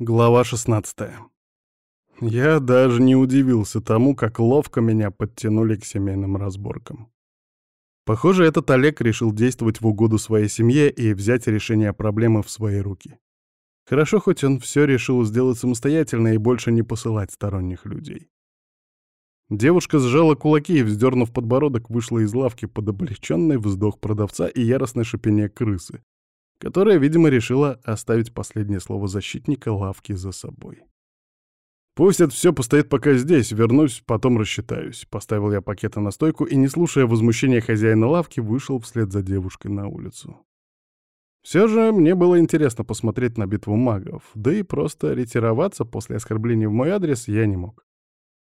Глава 16 Я даже не удивился тому, как ловко меня подтянули к семейным разборкам. Похоже, этот Олег решил действовать в угоду своей семье и взять решение проблемы в свои руки. Хорошо, хоть он все решил сделать самостоятельно и больше не посылать сторонних людей. Девушка сжала кулаки и, вздернув подбородок, вышла из лавки под облегченный вздох продавца и яростное шипение крысы, которая, видимо, решила оставить последнее слово защитника лавки за собой. «Пусть это все постоит пока здесь, вернусь, потом рассчитаюсь», — поставил я пакеты на стойку и, не слушая возмущения хозяина лавки, вышел вслед за девушкой на улицу. Все же мне было интересно посмотреть на битву магов, да и просто ретироваться после оскорбления в мой адрес я не мог.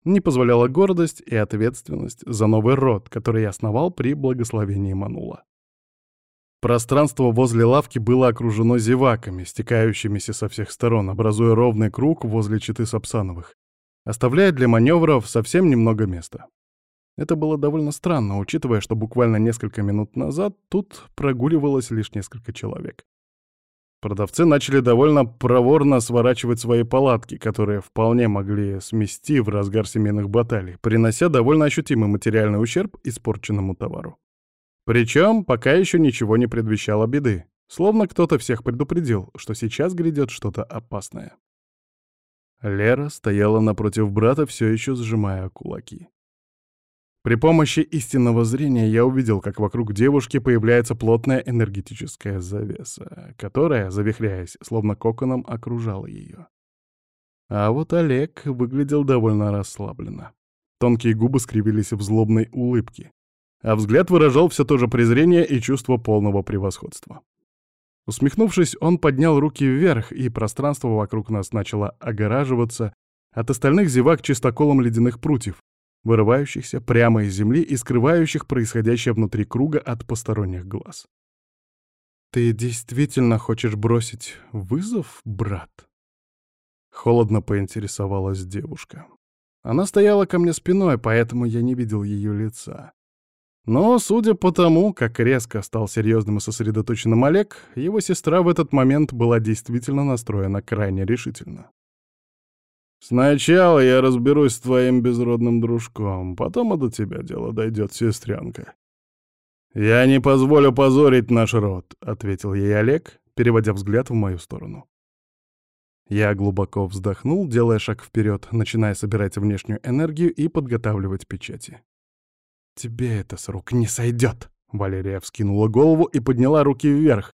Не позволяла гордость и ответственность за новый род, который я основал при благословении Манула. Пространство возле лавки было окружено зеваками, стекающимися со всех сторон, образуя ровный круг возле читы Сапсановых, оставляя для маневров совсем немного места. Это было довольно странно, учитывая, что буквально несколько минут назад тут прогуливалось лишь несколько человек. Продавцы начали довольно проворно сворачивать свои палатки, которые вполне могли смести в разгар семейных баталий, принося довольно ощутимый материальный ущерб испорченному товару. Причем пока еще ничего не предвещало беды, словно кто-то всех предупредил, что сейчас грядет что-то опасное. Лера стояла напротив брата, все еще сжимая кулаки. При помощи истинного зрения я увидел, как вокруг девушки появляется плотная энергетическая завеса, которая, завихряясь, словно коконом, окружала ее. А вот Олег выглядел довольно расслабленно. Тонкие губы скривились в злобной улыбке а взгляд выражал все то же презрение и чувство полного превосходства. Усмехнувшись, он поднял руки вверх, и пространство вокруг нас начало огораживаться от остальных зевак чистоколом ледяных прутьев, вырывающихся прямо из земли и скрывающих происходящее внутри круга от посторонних глаз. «Ты действительно хочешь бросить вызов, брат?» Холодно поинтересовалась девушка. Она стояла ко мне спиной, поэтому я не видел ее лица. Но, судя по тому, как резко стал серьезным и сосредоточенным Олег, его сестра в этот момент была действительно настроена крайне решительно. «Сначала я разберусь с твоим безродным дружком, потом и до тебя дело дойдет, сестренка». «Я не позволю позорить наш род», — ответил ей Олег, переводя взгляд в мою сторону. Я глубоко вздохнул, делая шаг вперед, начиная собирать внешнюю энергию и подготавливать печати. «Тебе это с рук не сойдет!» Валерия вскинула голову и подняла руки вверх,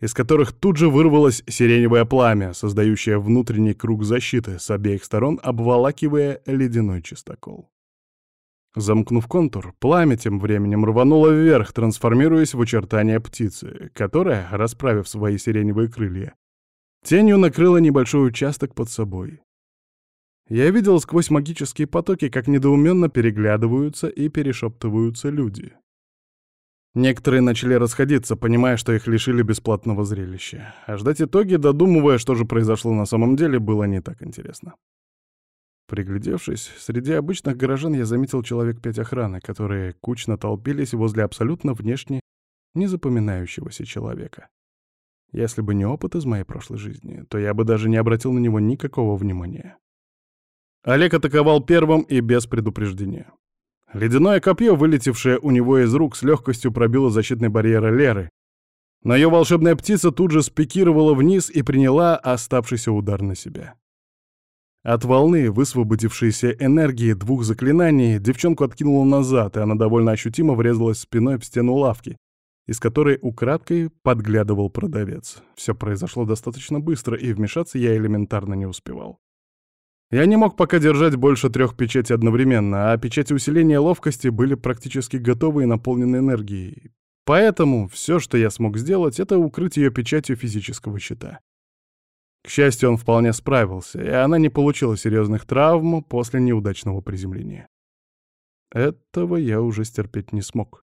из которых тут же вырвалось сиреневое пламя, создающее внутренний круг защиты, с обеих сторон обволакивая ледяной чистокол. Замкнув контур, пламя тем временем рвануло вверх, трансформируясь в очертания птицы, которая, расправив свои сиреневые крылья, тенью накрыла небольшой участок под собой. Я видел сквозь магические потоки, как недоуменно переглядываются и перешептываются люди. Некоторые начали расходиться, понимая, что их лишили бесплатного зрелища. А ждать итоги, додумывая, что же произошло на самом деле, было не так интересно. Приглядевшись, среди обычных горожан я заметил человек пять охраны, которые кучно толпились возле абсолютно внешне незапоминающегося человека. Если бы не опыт из моей прошлой жизни, то я бы даже не обратил на него никакого внимания. Олег атаковал первым и без предупреждения. Ледяное копье, вылетевшее у него из рук, с легкостью пробило защитный барьер Леры. Но ее волшебная птица тут же спикировала вниз и приняла оставшийся удар на себя. От волны, высвободившейся энергии двух заклинаний, девчонку откинуло назад, и она довольно ощутимо врезалась спиной в стену лавки, из которой украдкой подглядывал продавец. Все произошло достаточно быстро, и вмешаться я элементарно не успевал. Я не мог пока держать больше трех печатей одновременно, а печати усиления ловкости были практически готовы и наполнены энергией. Поэтому все, что я смог сделать, это укрыть ее печатью физического щита. К счастью, он вполне справился, и она не получила серьезных травм после неудачного приземления. Этого я уже стерпеть не смог.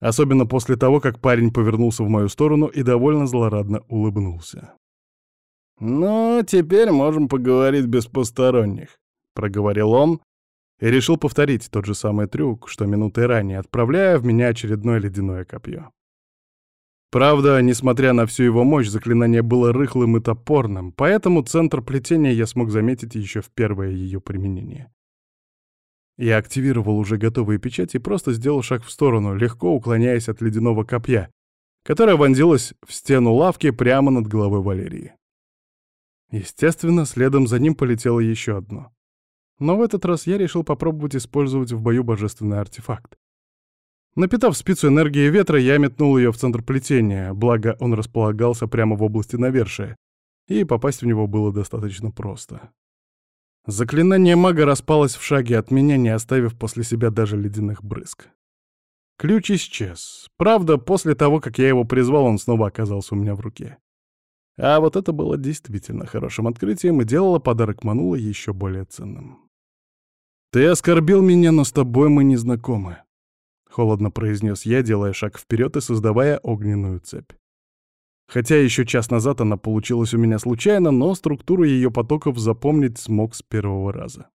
Особенно после того, как парень повернулся в мою сторону и довольно злорадно улыбнулся. «Ну, теперь можем поговорить без посторонних», — проговорил он и решил повторить тот же самый трюк, что минутой ранее, отправляя в меня очередное ледяное копье. Правда, несмотря на всю его мощь, заклинание было рыхлым и топорным, поэтому центр плетения я смог заметить еще в первое ее применение. Я активировал уже готовые печати и просто сделал шаг в сторону, легко уклоняясь от ледяного копья, которое вонзилось в стену лавки прямо над головой Валерии. Естественно, следом за ним полетело еще одно. Но в этот раз я решил попробовать использовать в бою божественный артефакт. Напитав спицу энергии ветра, я метнул ее в центр плетения, благо он располагался прямо в области навершия, и попасть в него было достаточно просто. Заклинание мага распалось в шаге от меня, не оставив после себя даже ледяных брызг. Ключ исчез. Правда, после того, как я его призвал, он снова оказался у меня в руке. А вот это было действительно хорошим открытием и делало подарок Манула еще более ценным. «Ты оскорбил меня, но с тобой мы не знакомы», — холодно произнес я, делая шаг вперед и создавая огненную цепь. Хотя еще час назад она получилась у меня случайно, но структуру ее потоков запомнить смог с первого раза.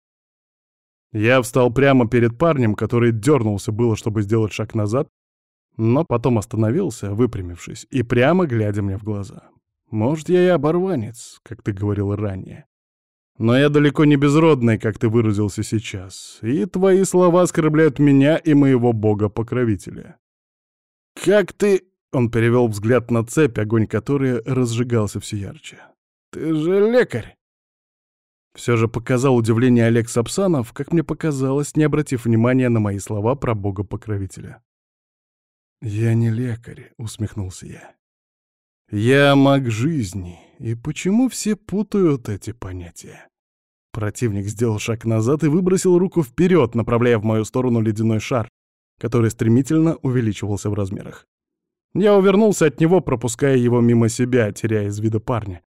Я встал прямо перед парнем, который дернулся было, чтобы сделать шаг назад, но потом остановился, выпрямившись, и прямо глядя мне в глаза. Может, я и оборванец, как ты говорил ранее. Но я далеко не безродный, как ты выразился сейчас, и твои слова оскорбляют меня и моего бога-покровителя. «Как ты...» Он перевел взгляд на цепь, огонь которой разжигался все ярче. «Ты же лекарь!» Все же показал удивление Олег Сапсанов, как мне показалось, не обратив внимания на мои слова про бога-покровителя. «Я не лекарь», — усмехнулся я. «Я маг жизни, и почему все путают эти понятия?» Противник сделал шаг назад и выбросил руку вперед, направляя в мою сторону ледяной шар, который стремительно увеличивался в размерах. Я увернулся от него, пропуская его мимо себя, теряя из вида парня.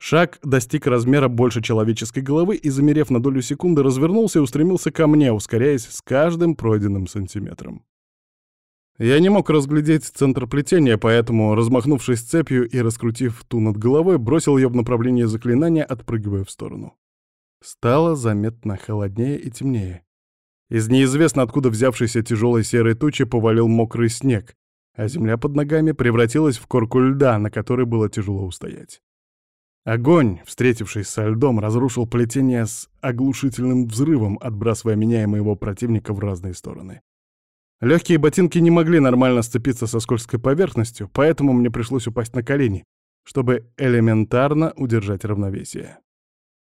Шаг достиг размера больше человеческой головы и, замерев на долю секунды, развернулся и устремился ко мне, ускоряясь с каждым пройденным сантиметром. Я не мог разглядеть центр плетения, поэтому, размахнувшись цепью и раскрутив ту над головой, бросил ее в направлении заклинания, отпрыгивая в сторону. Стало заметно холоднее и темнее. Из неизвестно откуда взявшейся тяжелой серой тучи повалил мокрый снег, а земля под ногами превратилась в корку льда, на которой было тяжело устоять. Огонь, встретившись со льдом, разрушил плетение с оглушительным взрывом, отбрасывая меня и моего противника в разные стороны. Легкие ботинки не могли нормально сцепиться со скользкой поверхностью, поэтому мне пришлось упасть на колени, чтобы элементарно удержать равновесие.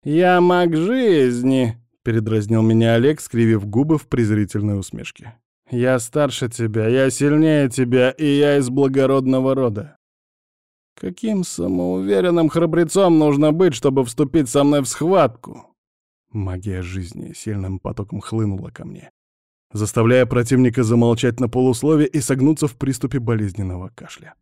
«Я маг жизни», — передразнил меня Олег, скривив губы в презрительной усмешке. Я старше тебя, я сильнее тебя, и я из благородного рода. Каким самоуверенным храбрецом нужно быть, чтобы вступить со мной в схватку? Магия жизни сильным потоком хлынула ко мне, заставляя противника замолчать на полуслове и согнуться в приступе болезненного кашля.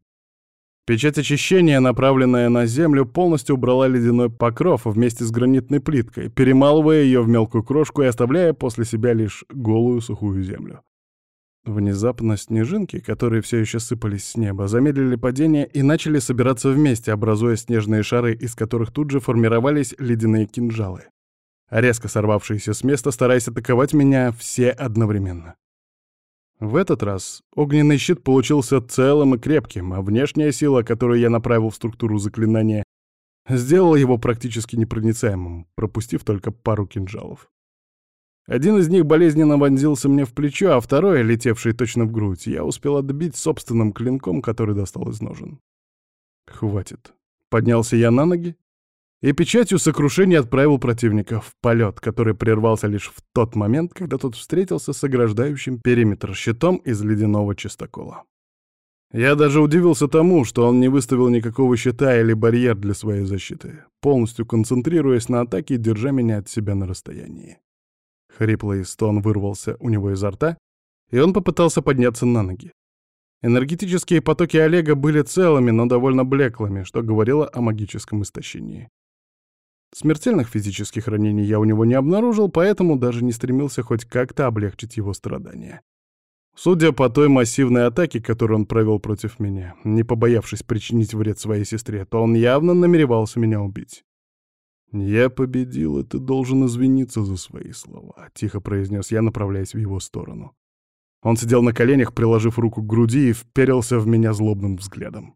Печать очищения, направленная на землю, полностью убрала ледяной покров вместе с гранитной плиткой, перемалывая ее в мелкую крошку и оставляя после себя лишь голую сухую землю. Внезапно снежинки, которые все еще сыпались с неба, замедлили падение и начали собираться вместе, образуя снежные шары, из которых тут же формировались ледяные кинжалы. Резко сорвавшиеся с места, стараясь атаковать меня все одновременно. В этот раз огненный щит получился целым и крепким, а внешняя сила, которую я направил в структуру заклинания, сделала его практически непроницаемым, пропустив только пару кинжалов. Один из них болезненно вонзился мне в плечо, а второй, летевший точно в грудь, я успел отбить собственным клинком, который достал из ножен. Хватит. Поднялся я на ноги и печатью сокрушения отправил противника в полет, который прервался лишь в тот момент, когда тот встретился с ограждающим периметр щитом из ледяного чистокола. Я даже удивился тому, что он не выставил никакого щита или барьер для своей защиты, полностью концентрируясь на атаке и держа меня от себя на расстоянии. Хриплый стон вырвался у него изо рта, и он попытался подняться на ноги. Энергетические потоки Олега были целыми, но довольно блеклыми, что говорило о магическом истощении. Смертельных физических ранений я у него не обнаружил, поэтому даже не стремился хоть как-то облегчить его страдания. Судя по той массивной атаке, которую он провел против меня, не побоявшись причинить вред своей сестре, то он явно намеревался меня убить. «Я победил, и ты должен извиниться за свои слова», — тихо произнес я, направляясь в его сторону. Он сидел на коленях, приложив руку к груди и вперился в меня злобным взглядом.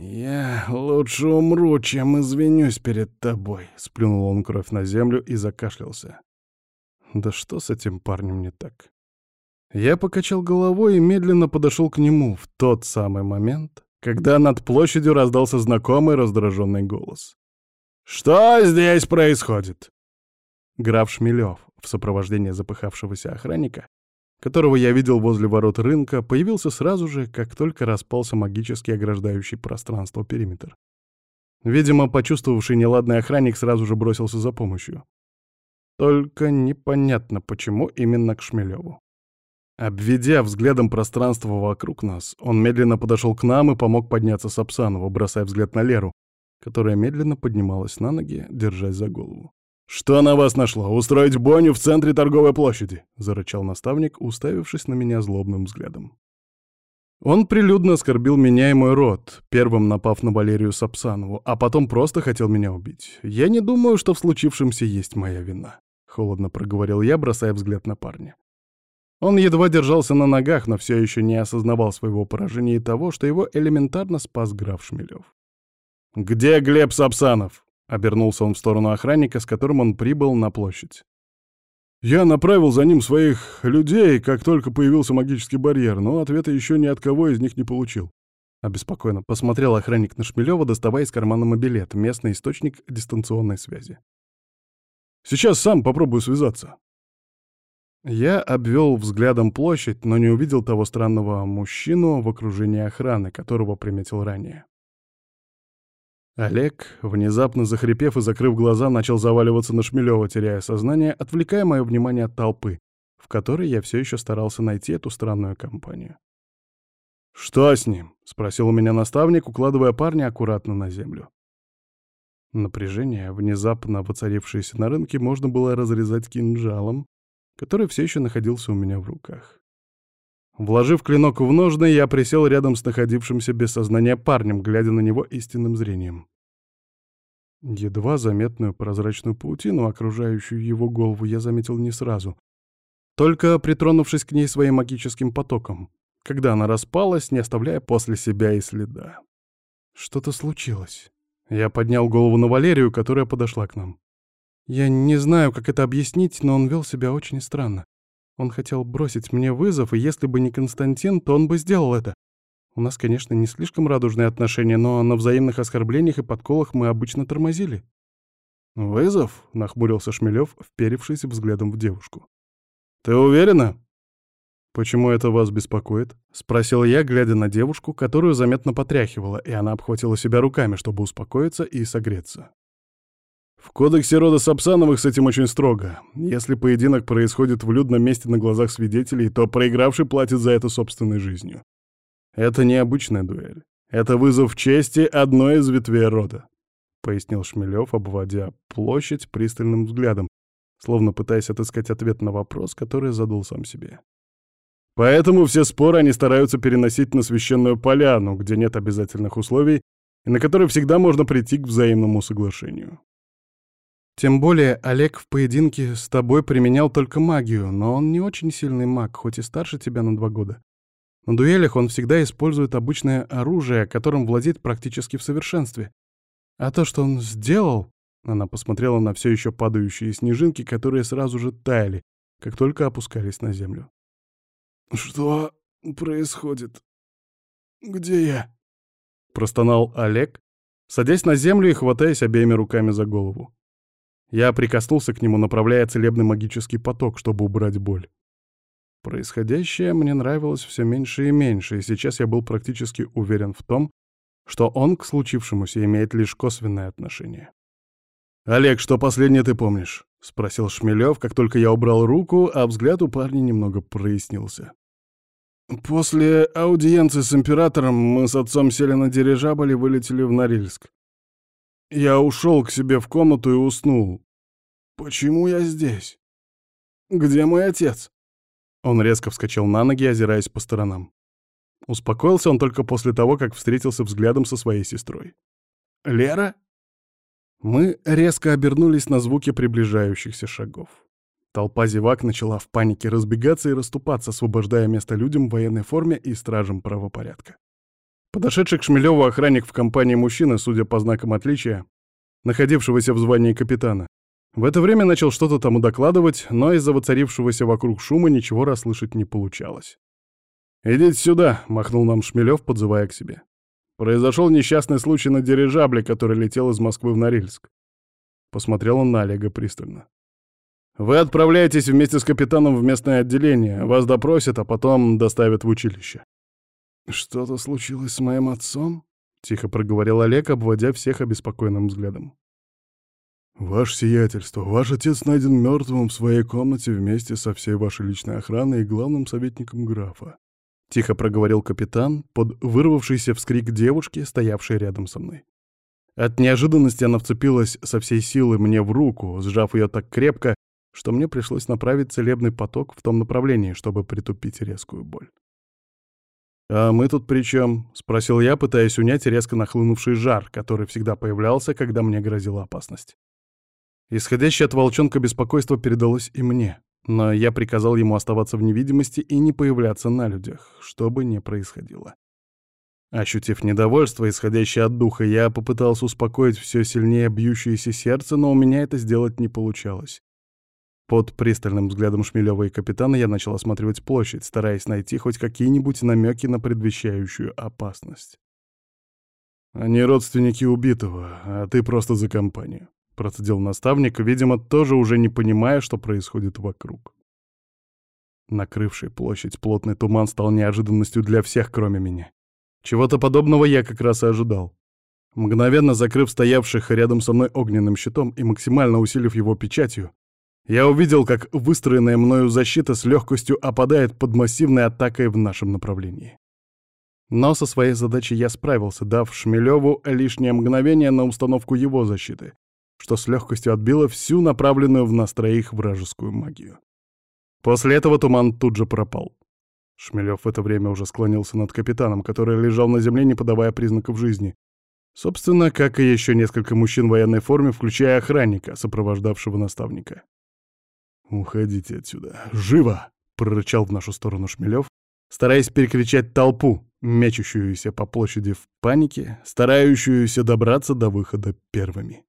«Я лучше умру, чем извинюсь перед тобой», — сплюнул он кровь на землю и закашлялся. «Да что с этим парнем не так?» Я покачал головой и медленно подошел к нему в тот самый момент, когда над площадью раздался знакомый раздраженный голос. «Что здесь происходит?» Граф Шмелев в сопровождении запыхавшегося охранника которого я видел возле ворот рынка, появился сразу же, как только распался магически ограждающий пространство периметр. Видимо, почувствовавший неладный охранник сразу же бросился за помощью. Только непонятно, почему именно к Шмелеву. Обведя взглядом пространство вокруг нас, он медленно подошел к нам и помог подняться Сапсанову, бросая взгляд на Леру, которая медленно поднималась на ноги, держась за голову. «Что на вас нашло? Устроить бойню в центре торговой площади?» — зарычал наставник, уставившись на меня злобным взглядом. Он прилюдно оскорбил меня и мой род, первым напав на Валерию Сапсанову, а потом просто хотел меня убить. Я не думаю, что в случившемся есть моя вина. Холодно проговорил я, бросая взгляд на парня. Он едва держался на ногах, но все еще не осознавал своего поражения и того, что его элементарно спас граф Шмелев. «Где Глеб Сапсанов?» Обернулся он в сторону охранника, с которым он прибыл на площадь. Я направил за ним своих людей, как только появился магический барьер, но ответа еще ни от кого из них не получил. Обеспокоенно посмотрел охранник на Шмелева, доставая из кармана мобилет, местный источник дистанционной связи. «Сейчас сам попробую связаться». Я обвел взглядом площадь, но не увидел того странного мужчину в окружении охраны, которого приметил ранее. Олег, внезапно захрипев и закрыв глаза, начал заваливаться на Шмелева, теряя сознание, отвлекая мое внимание от толпы, в которой я все еще старался найти эту странную компанию. «Что с ним?» — спросил у меня наставник, укладывая парня аккуратно на землю. Напряжение, внезапно воцарившееся на рынке, можно было разрезать кинжалом, который все еще находился у меня в руках. Вложив клинок в ножны, я присел рядом с находившимся без сознания парнем, глядя на него истинным зрением. Едва заметную прозрачную паутину, окружающую его голову, я заметил не сразу, только притронувшись к ней своим магическим потоком, когда она распалась, не оставляя после себя и следа. Что-то случилось. Я поднял голову на Валерию, которая подошла к нам. Я не знаю, как это объяснить, но он вел себя очень странно. Он хотел бросить мне вызов, и если бы не Константин, то он бы сделал это. У нас, конечно, не слишком радужные отношения, но на взаимных оскорблениях и подколах мы обычно тормозили. «Вызов?» — нахмурился Шмелев, вперевшись взглядом в девушку. «Ты уверена?» «Почему это вас беспокоит?» — спросил я, глядя на девушку, которую заметно потряхивала, и она обхватила себя руками, чтобы успокоиться и согреться. В кодексе рода Сапсановых с этим очень строго. Если поединок происходит в людном месте на глазах свидетелей, то проигравший платит за это собственной жизнью. Это не обычная дуэль. Это вызов чести одной из ветвей рода, — пояснил Шмелев, обводя площадь пристальным взглядом, словно пытаясь отыскать ответ на вопрос, который задал сам себе. Поэтому все споры они стараются переносить на священную поляну, где нет обязательных условий и на которой всегда можно прийти к взаимному соглашению. Тем более Олег в поединке с тобой применял только магию, но он не очень сильный маг, хоть и старше тебя на два года. На дуэлях он всегда использует обычное оружие, которым владеет практически в совершенстве. А то, что он сделал... Она посмотрела на все еще падающие снежинки, которые сразу же таяли, как только опускались на землю. «Что происходит? Где я?» Простонал Олег, садясь на землю и хватаясь обеими руками за голову. Я прикоснулся к нему, направляя целебный магический поток, чтобы убрать боль. Происходящее мне нравилось все меньше и меньше, и сейчас я был практически уверен в том, что он к случившемуся имеет лишь косвенное отношение. «Олег, что последнее ты помнишь?» — спросил Шмелев, как только я убрал руку, а взгляд у парня немного прояснился. «После аудиенции с императором мы с отцом сели на дирижабль и вылетели в Норильск. Я ушел к себе в комнату и уснул. Почему я здесь? Где мой отец? Он резко вскочил на ноги, озираясь по сторонам. Успокоился он только после того, как встретился взглядом со своей сестрой. «Лера?» Мы резко обернулись на звуки приближающихся шагов. Толпа зевак начала в панике разбегаться и расступаться, освобождая место людям в военной форме и стражам правопорядка. Подошедший к Шмелеву охранник в компании мужчины, судя по знакам отличия, находившегося в звании капитана, в это время начал что-то тому докладывать, но из-за воцарившегося вокруг шума ничего расслышать не получалось. «Идите сюда», — махнул нам Шмелев, подзывая к себе. Произошел несчастный случай на дирижабле, который летел из Москвы в Норильск. Посмотрел он на Олега пристально. «Вы отправляетесь вместе с капитаном в местное отделение, вас допросят, а потом доставят в училище». «Что-то случилось с моим отцом?» — тихо проговорил Олег, обводя всех обеспокоенным взглядом. «Ваше сиятельство, ваш отец найден мертвым в своей комнате вместе со всей вашей личной охраной и главным советником графа», — тихо проговорил капитан под вырвавшийся вскрик девушки, стоявшей рядом со мной. От неожиданности она вцепилась со всей силы мне в руку, сжав ее так крепко, что мне пришлось направить целебный поток в том направлении, чтобы притупить резкую боль. «А мы тут при чем?» — спросил я, пытаясь унять резко нахлынувший жар, который всегда появлялся, когда мне грозила опасность. Исходящее от волчонка беспокойство передалось и мне, но я приказал ему оставаться в невидимости и не появляться на людях, что бы ни происходило. Ощутив недовольство, исходящее от духа, я попытался успокоить все сильнее бьющееся сердце, но у меня это сделать не получалось. Под пристальным взглядом Шмелева и капитана я начал осматривать площадь, стараясь найти хоть какие-нибудь намеки на предвещающую опасность. «Они родственники убитого, а ты просто за компанию», процедил наставник, видимо, тоже уже не понимая, что происходит вокруг. Накрывший площадь плотный туман стал неожиданностью для всех, кроме меня. Чего-то подобного я как раз и ожидал. Мгновенно закрыв стоявших рядом со мной огненным щитом и максимально усилив его печатью, я увидел, как выстроенная мною защита с легкостью опадает под массивной атакой в нашем направлении. Но со своей задачей я справился, дав Шмелеву лишнее мгновение на установку его защиты, что с легкостью отбило всю направленную в нас троих вражескую магию. После этого туман тут же пропал. Шмелев в это время уже склонился над капитаном, который лежал на земле, не подавая признаков жизни. Собственно, как и еще несколько мужчин в военной форме, включая охранника, сопровождавшего наставника. «Уходите отсюда! Живо!» — прорычал в нашу сторону Шмелев, стараясь перекричать толпу, мечущуюся по площади в панике, старающуюся добраться до выхода первыми.